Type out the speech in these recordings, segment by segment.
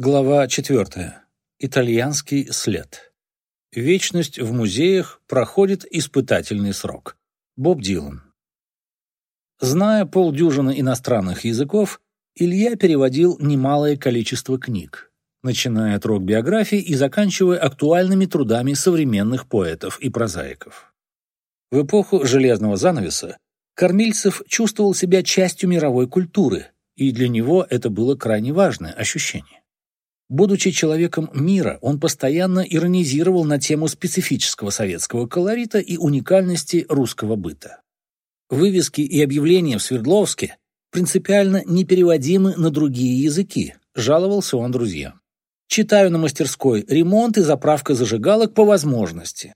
Глава 4. Итальянский след. Вечность в музеях проходит испытательный срок. Боб Дилан. Зная полдюжины иностранных языков, Илья переводил немалое количество книг, начиная от рок-биографий и заканчивая актуальными трудами современных поэтов и прозаиков. В эпоху железного занавеса Кормильцев чувствовал себя частью мировой культуры, и для него это было крайне важное ощущение. Будучи человеком мира, он постоянно иронизировал на тему специфического советского колорита и уникальности русского быта. Вывески и объявления в Свердловске принципиально непереводимы на другие языки, жаловался он друзьям. Читаю на мастерской ремонт и заправка зажигалок по возможности.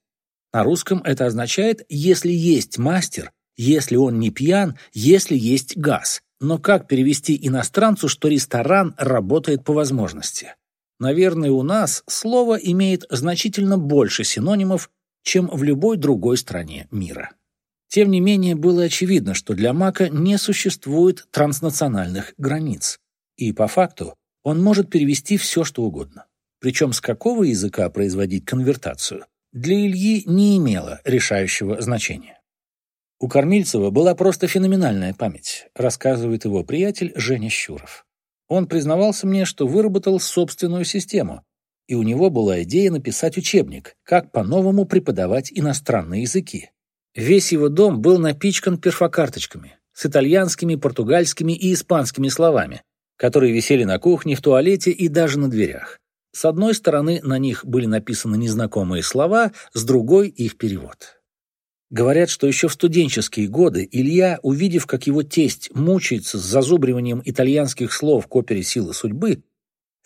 На русском это означает «если есть мастер», «если он не пьян», «если есть газ». Но как перевести иностранцу, что ресторан работает по возможности? Наверное, у нас слово имеет значительно больше синонимов, чем в любой другой стране мира. Тем не менее, было очевидно, что для Мака не существует транснациональных границ. И по факту он может перевести все, что угодно. Причем с какого языка производить конвертацию, для Ильи не имело решающего значения. У Кормильцева была просто феноменальная память, рассказывает его приятель Женя Щуров. Он признавался мне, что выработал собственную систему, и у него была идея написать учебник, как по-новому преподавать иностранные языки. Весь его дом был напичкан перфокарточками с итальянскими, португальскими и испанскими словами, которые висели на кухне, в туалете и даже на дверях. С одной стороны на них были написаны незнакомые слова, с другой — их перевод. Говорят, что еще в студенческие годы Илья, увидев, как его тесть мучается с зазубриванием итальянских слов к опере «Силы судьбы»,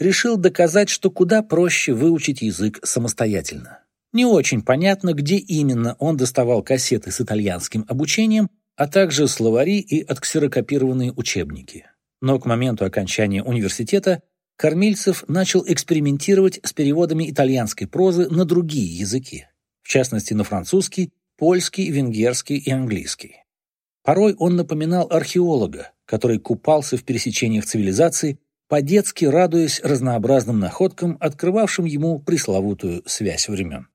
решил доказать, что куда проще выучить язык самостоятельно. Не очень понятно, где именно он доставал кассеты с итальянским обучением, а также словари и отксерокопированные учебники. Но к моменту окончания университета Кормильцев начал экспериментировать с переводами итальянской прозы на другие языки, в частности на французский польский, венгерский и английский. Порой он напоминал археолога, который купался в пересечениях цивилизаций, по-детски радуясь разнообразным находкам, открывавшим ему пресловутую связь времен.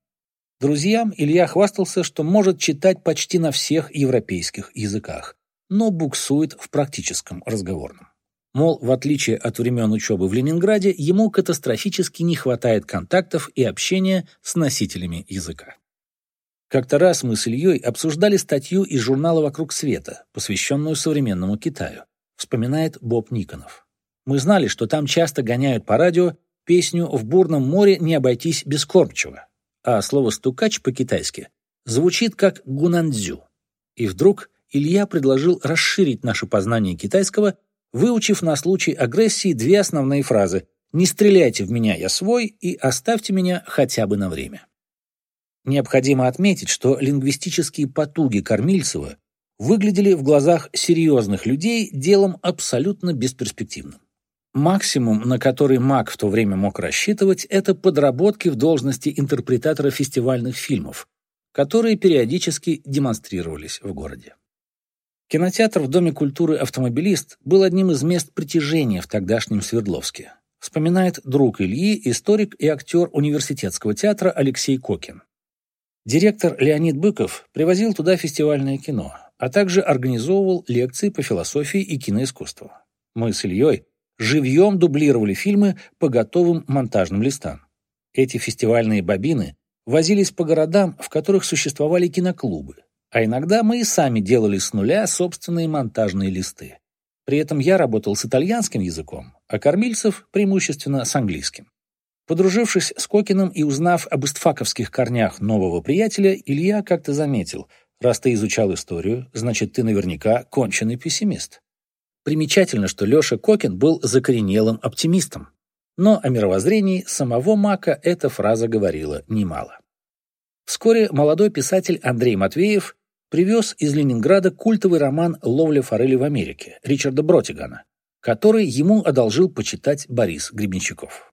Друзьям Илья хвастался, что может читать почти на всех европейских языках, но буксует в практическом разговорном. Мол, в отличие от времен учебы в Ленинграде, ему катастрофически не хватает контактов и общения с носителями языка. Как-то раз мы с Ильей обсуждали статью из журнала «Вокруг света», посвященную современному Китаю, вспоминает Боб Никонов. Мы знали, что там часто гоняют по радио песню «В бурном море не обойтись без кормчего», а слово «стукач» по-китайски звучит как «гунандзю». И вдруг Илья предложил расширить наше познание китайского, выучив на случай агрессии две основные фразы «Не стреляйте в меня, я свой» и «Оставьте меня хотя бы на время». Необходимо отметить, что лингвистические потуги Кормильцева выглядели в глазах серьезных людей делом абсолютно бесперспективным. Максимум, на который Мак в то время мог рассчитывать, это подработки в должности интерпретатора фестивальных фильмов, которые периодически демонстрировались в городе. Кинотеатр в Доме культуры «Автомобилист» был одним из мест притяжения в тогдашнем Свердловске, вспоминает друг Ильи, историк и актер университетского театра Алексей Кокин. Директор Леонид Быков привозил туда фестивальное кино, а также организовывал лекции по философии и киноискусству. Мы с Ильей живьем дублировали фильмы по готовым монтажным листам. Эти фестивальные бобины возились по городам, в которых существовали киноклубы, а иногда мы и сами делали с нуля собственные монтажные листы. При этом я работал с итальянским языком, а Кормильцев преимущественно с английским. Подружившись с Кокиным и узнав об истфаковских корнях нового приятеля, Илья как-то заметил, раз ты изучал историю, значит, ты наверняка конченый пессимист. Примечательно, что Леша Кокин был закоренелым оптимистом. Но о мировоззрении самого Мака эта фраза говорила немало. Вскоре молодой писатель Андрей Матвеев привез из Ленинграда культовый роман «Ловля форели в Америке» Ричарда Бротигана, который ему одолжил почитать Борис Гребенщиков.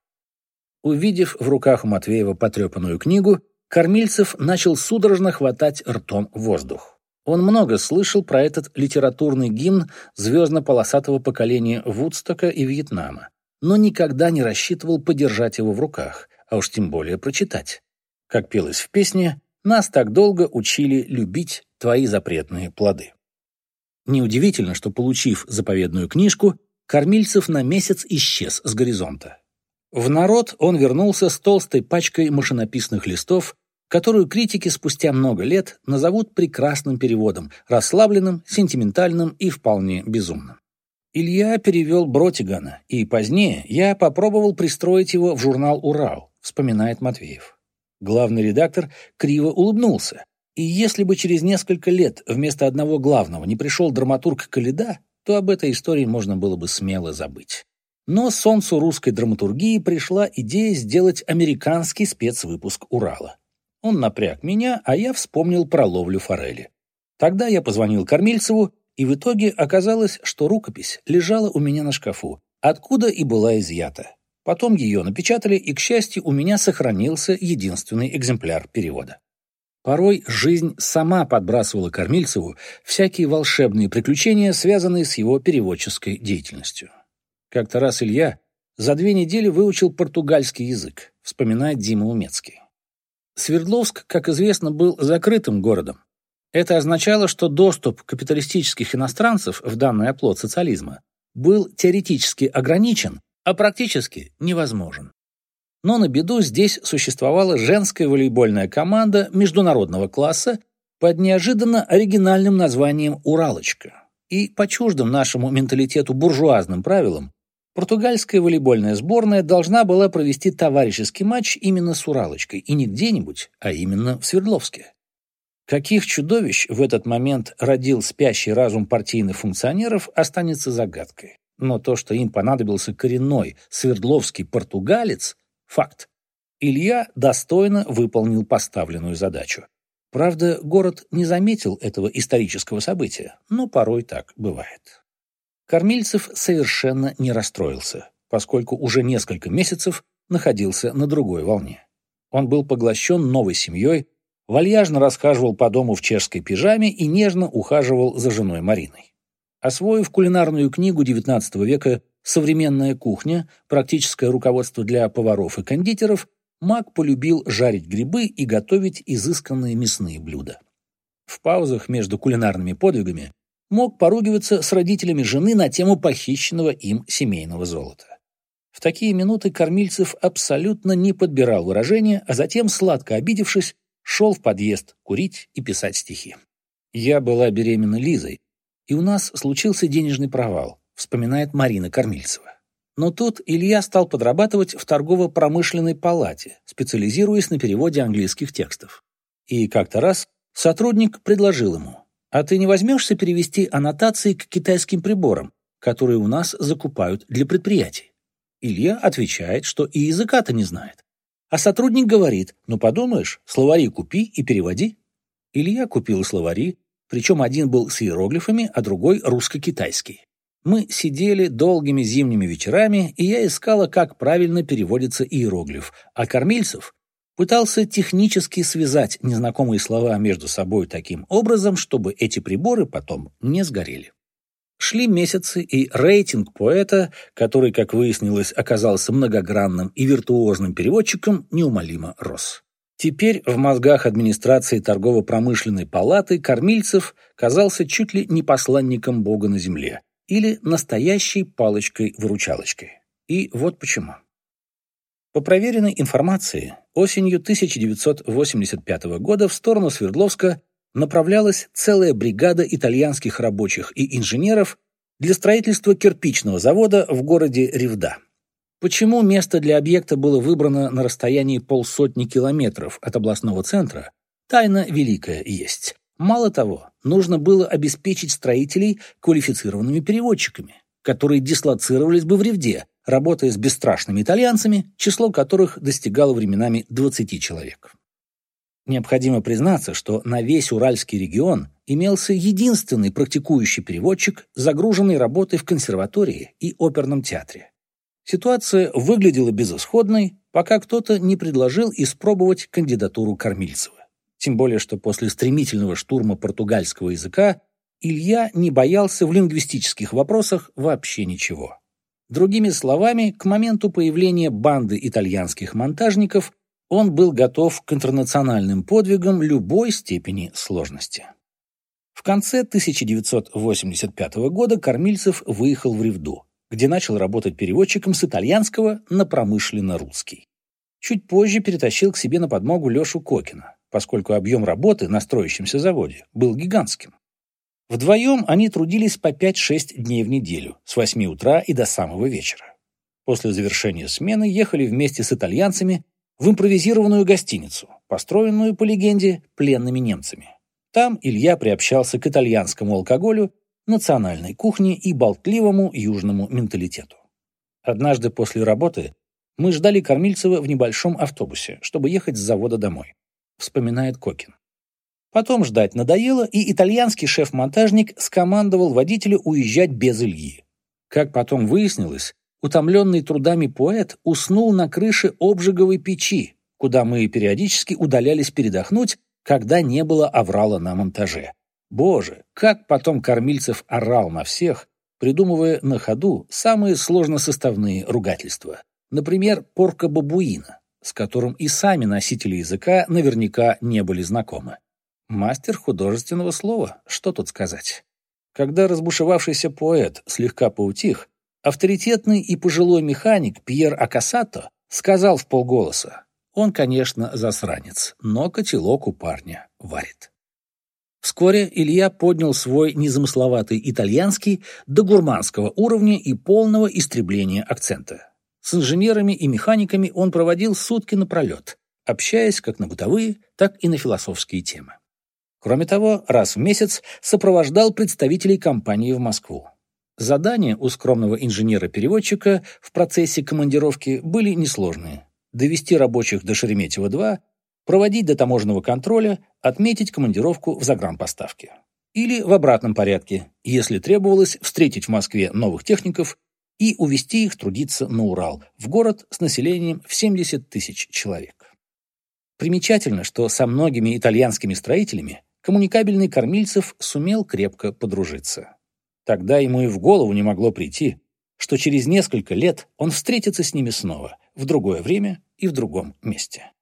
Увидев в руках Матвеева потрепанную книгу, Кормильцев начал судорожно хватать ртом воздух. Он много слышал про этот литературный гимн звездно-полосатого поколения Вудстока и Вьетнама, но никогда не рассчитывал подержать его в руках, а уж тем более прочитать. Как пелось в песне, нас так долго учили любить твои запретные плоды. Неудивительно, что, получив заповедную книжку, Кормильцев на месяц исчез с горизонта. В народ он вернулся с толстой пачкой машинописных листов, которую критики спустя много лет назовут прекрасным переводом, расслабленным, сентиментальным и вполне безумным. Илья перевел Бротигана, и позднее я попробовал пристроить его в журнал «Урал», вспоминает Матвеев. Главный редактор криво улыбнулся, и если бы через несколько лет вместо одного главного не пришел драматург Каледа, то об этой истории можно было бы смело забыть. Но солнцу русской драматургии пришла идея сделать американский спецвыпуск «Урала». Он напряг меня, а я вспомнил про ловлю форели. Тогда я позвонил Кормильцеву, и в итоге оказалось, что рукопись лежала у меня на шкафу, откуда и была изъята. Потом ее напечатали, и, к счастью, у меня сохранился единственный экземпляр перевода. Порой жизнь сама подбрасывала Кормильцеву всякие волшебные приключения, связанные с его переводческой деятельностью. Как-то раз Илья за две недели выучил португальский язык, вспоминает Дима Умецкий. Свердловск, как известно, был закрытым городом. Это означало, что доступ капиталистических иностранцев в данный оплот социализма был теоретически ограничен, а практически невозможен. Но на беду здесь существовала женская волейбольная команда международного класса под неожиданно оригинальным названием «Уралочка». И по чуждым нашему менталитету буржуазным правилам Португальская волейбольная сборная должна была провести товарищеский матч именно с Уралочкой, и не где-нибудь, а именно в Свердловске. Каких чудовищ в этот момент родил спящий разум партийных функционеров, останется загадкой. Но то, что им понадобился коренной свердловский португалец – факт. Илья достойно выполнил поставленную задачу. Правда, город не заметил этого исторического события, но порой так бывает. Кормильцев совершенно не расстроился, поскольку уже несколько месяцев находился на другой волне. Он был поглощен новой семьей, вальяжно расхаживал по дому в чешской пижаме и нежно ухаживал за женой Мариной. Освоив кулинарную книгу XIX века «Современная кухня. Практическое руководство для поваров и кондитеров», Мак полюбил жарить грибы и готовить изысканные мясные блюда. В паузах между кулинарными подвигами мог поругиваться с родителями жены на тему похищенного им семейного золота. В такие минуты Кормильцев абсолютно не подбирал выражения, а затем, сладко обидевшись, шел в подъезд курить и писать стихи. «Я была беременна Лизой, и у нас случился денежный провал», вспоминает Марина Кормильцева. Но тут Илья стал подрабатывать в торгово-промышленной палате, специализируясь на переводе английских текстов. И как-то раз сотрудник предложил ему а ты не возьмешься перевести аннотации к китайским приборам, которые у нас закупают для предприятий? Илья отвечает, что и языка-то не знает. А сотрудник говорит, ну подумаешь, словари купи и переводи. Илья купил словари, причем один был с иероглифами, а другой русско-китайский. Мы сидели долгими зимними вечерами, и я искала, как правильно переводится иероглиф, а Кормильцев пытался технически связать незнакомые слова между собой таким образом, чтобы эти приборы потом не сгорели. Шли месяцы, и рейтинг поэта, который, как выяснилось, оказался многогранным и виртуозным переводчиком, неумолимо рос. Теперь в мозгах администрации торгово-промышленной палаты Кормильцев казался чуть ли не посланником Бога на земле или настоящей палочкой-выручалочкой. И вот почему. По проверенной информации, осенью 1985 года в сторону Свердловска направлялась целая бригада итальянских рабочих и инженеров для строительства кирпичного завода в городе Ревда. Почему место для объекта было выбрано на расстоянии полсотни километров от областного центра, тайна великая есть. Мало того, нужно было обеспечить строителей квалифицированными переводчиками, которые дислоцировались бы в Ревде, работая с бесстрашными итальянцами, число которых достигало временами 20 человек. Необходимо признаться, что на весь Уральский регион имелся единственный практикующий переводчик, загруженный работой в консерватории и оперном театре. Ситуация выглядела безысходной, пока кто-то не предложил испробовать кандидатуру Кормильцева. Тем более, что после стремительного штурма португальского языка Илья не боялся в лингвистических вопросах вообще ничего. Другими словами, к моменту появления банды итальянских монтажников он был готов к интернациональным подвигам любой степени сложности. В конце 1985 года Кормильцев выехал в Ревду, где начал работать переводчиком с итальянского на промышленно-русский. Чуть позже перетащил к себе на подмогу Лешу Кокина, поскольку объем работы на строящемся заводе был гигантским. Вдвоем они трудились по 5-6 дней в неделю, с 8 утра и до самого вечера. После завершения смены ехали вместе с итальянцами в импровизированную гостиницу, построенную, по легенде, пленными немцами. Там Илья приобщался к итальянскому алкоголю, национальной кухне и болтливому южному менталитету. Однажды после работы мы ждали Кормильцева в небольшом автобусе, чтобы ехать с завода домой, вспоминает Кокин. Потом ждать надоело, и итальянский шеф-монтажник скомандовал водителю уезжать без Ильи. Как потом выяснилось, утомленный трудами поэт уснул на крыше обжиговой печи, куда мы периодически удалялись передохнуть, когда не было аврала на монтаже. Боже, как потом Кормильцев орал на всех, придумывая на ходу самые сложносоставные ругательства. Например, порка бабуина, с которым и сами носители языка наверняка не были знакомы. Мастер художественного слова, что тут сказать. Когда разбушевавшийся поэт слегка поутих, авторитетный и пожилой механик Пьер Акасато сказал в полголоса, он, конечно, засранец, но котелок у парня варит. Вскоре Илья поднял свой незамысловатый итальянский до гурманского уровня и полного истребления акцента. С инженерами и механиками он проводил сутки напролет, общаясь как на бытовые, так и на философские темы. Кроме того, раз в месяц сопровождал представителей компании в Москву. Задания у скромного инженера-переводчика в процессе командировки были несложные. Довести рабочих до Шереметьево-2, проводить до таможенного контроля, отметить командировку в загранпоставке. Или в обратном порядке, если требовалось встретить в Москве новых техников и увезти их трудиться на Урал, в город с населением в 70 тысяч человек. Примечательно, что со многими итальянскими строителями коммуникабельный Кормильцев сумел крепко подружиться. Тогда ему и в голову не могло прийти, что через несколько лет он встретится с ними снова, в другое время и в другом месте.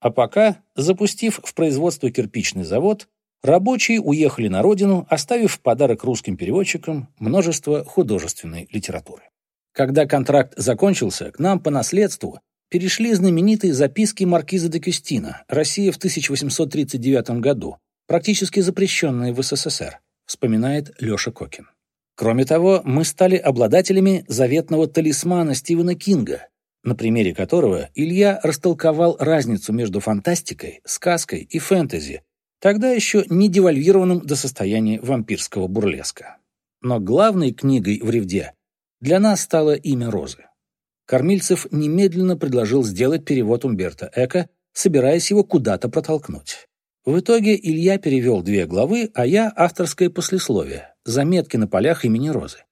А пока, запустив в производство кирпичный завод, рабочие уехали на родину, оставив в подарок русским переводчикам множество художественной литературы. Когда контракт закончился, к нам по наследству перешли знаменитые записки маркиза де Кюстина «Россия в 1839 году», практически запрещенные в СССР, вспоминает Леша Кокин. Кроме того, мы стали обладателями заветного талисмана Стивена Кинга, на примере которого Илья растолковал разницу между фантастикой, сказкой и фэнтези, тогда еще не девальвированным до состояния вампирского бурлеска. Но главной книгой в Ревде для нас стало имя Розы. Кормильцев немедленно предложил сделать перевод Умберто Эко, собираясь его куда-то протолкнуть. В итоге Илья перевел две главы, а я авторское послесловие, заметки на полях имени Розы.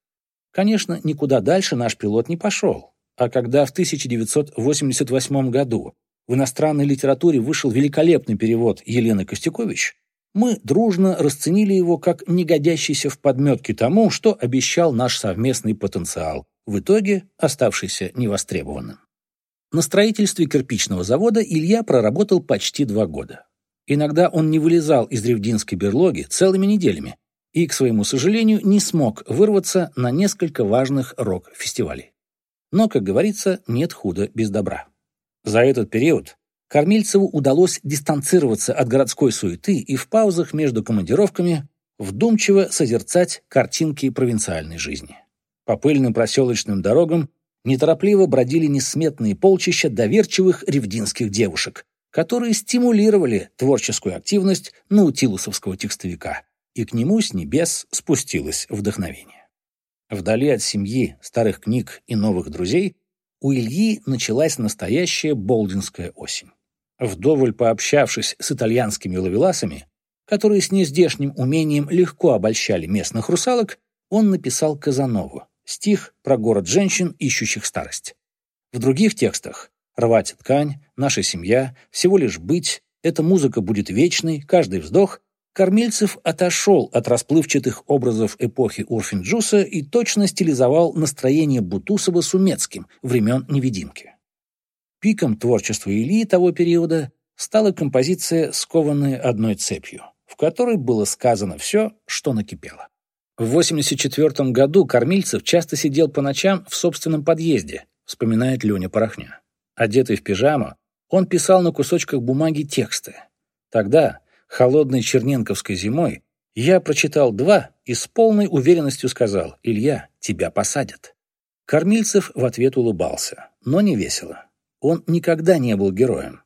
Конечно, никуда дальше наш пилот не пошел. А когда в 1988 году в иностранной литературе вышел великолепный перевод Елены Костякович, мы дружно расценили его как негодящийся в подметке тому, что обещал наш совместный потенциал, в итоге оставшийся невостребованным. На строительстве кирпичного завода Илья проработал почти два года. Иногда он не вылезал из ревдинской берлоги целыми неделями и, к своему сожалению, не смог вырваться на несколько важных рок-фестивалей. Но, как говорится, нет худа без добра. За этот период Кормильцеву удалось дистанцироваться от городской суеты и в паузах между командировками вдумчиво созерцать картинки провинциальной жизни. По пыльным проселочным дорогам неторопливо бродили несметные полчища доверчивых ревдинских девушек, которые стимулировали творческую активность наутилусовского текстовика, и к нему с небес спустилось вдохновение. Вдали от семьи, старых книг и новых друзей у Ильи началась настоящая болдинская осень. Вдоволь пообщавшись с итальянскими ловеласами, которые с нездешним умением легко обольщали местных русалок, он написал Казанову, стих про город женщин, ищущих старость. В других текстах Рвать ткань, наша семья, всего лишь быть, эта музыка будет вечной, каждый вздох. Кормильцев отошел от расплывчатых образов эпохи Урфинджуса и точно стилизовал настроение Бутусова с Умецким времен «Невидимки». Пиком творчества Ильи того периода стала композиция «Скованные одной цепью», в которой было сказано все, что накипело. В 1984 году Кормильцев часто сидел по ночам в собственном подъезде, вспоминает Леня Порохня. Одетый в пижаму, он писал на кусочках бумаги тексты. Тогда, холодной черненковской зимой, я прочитал два и с полной уверенностью сказал «Илья, тебя посадят». Кормильцев в ответ улыбался, но не весело. Он никогда не был героем.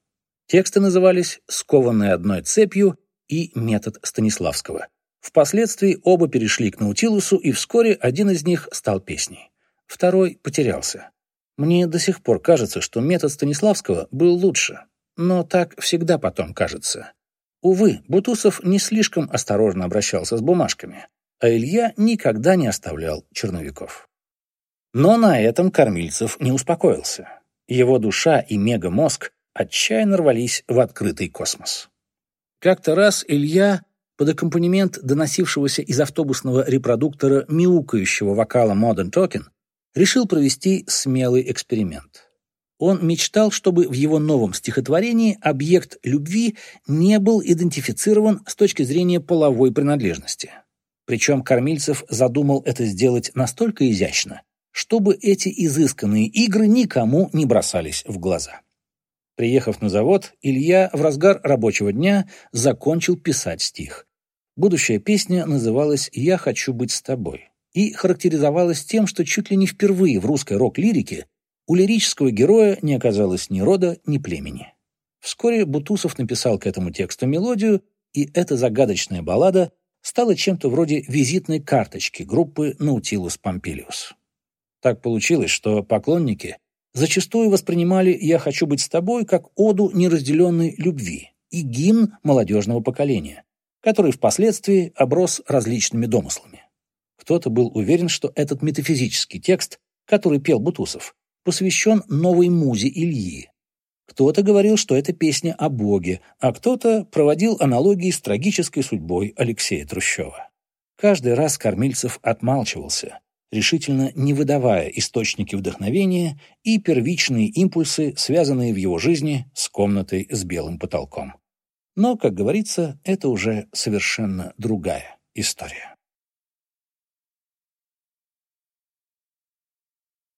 Тексты назывались «Скованные одной цепью» и «Метод Станиславского». Впоследствии оба перешли к Наутилусу, и вскоре один из них стал песней. Второй потерялся. Мне до сих пор кажется, что метод Станиславского был лучше. Но так всегда потом кажется. Увы, Бутусов не слишком осторожно обращался с бумажками, а Илья никогда не оставлял черновиков. Но на этом Кормильцев не успокоился. Его душа и мегамозг отчаянно рвались в открытый космос. Как-то раз Илья под аккомпанемент доносившегося из автобусного репродуктора мяукающего вокала Modern Talking решил провести смелый эксперимент. Он мечтал, чтобы в его новом стихотворении объект любви не был идентифицирован с точки зрения половой принадлежности. Причем Кормильцев задумал это сделать настолько изящно, чтобы эти изысканные игры никому не бросались в глаза. Приехав на завод, Илья в разгар рабочего дня закончил писать стих. Будущая песня называлась «Я хочу быть с тобой» и характеризовалась тем, что чуть ли не впервые в русской рок-лирике у лирического героя не оказалось ни рода, ни племени. Вскоре Бутусов написал к этому тексту мелодию, и эта загадочная баллада стала чем-то вроде визитной карточки группы «Наутилус Помпилиус». Так получилось, что поклонники зачастую воспринимали «Я хочу быть с тобой» как оду неразделенной любви и гимн молодежного поколения, который впоследствии оброс различными домыслами. Кто-то был уверен, что этот метафизический текст, который пел Бутусов, посвящен новой музе Ильи. Кто-то говорил, что это песня о Боге, а кто-то проводил аналогии с трагической судьбой Алексея Трущева. Каждый раз Кормильцев отмалчивался, решительно не выдавая источники вдохновения и первичные импульсы, связанные в его жизни с комнатой с белым потолком. Но, как говорится, это уже совершенно другая история.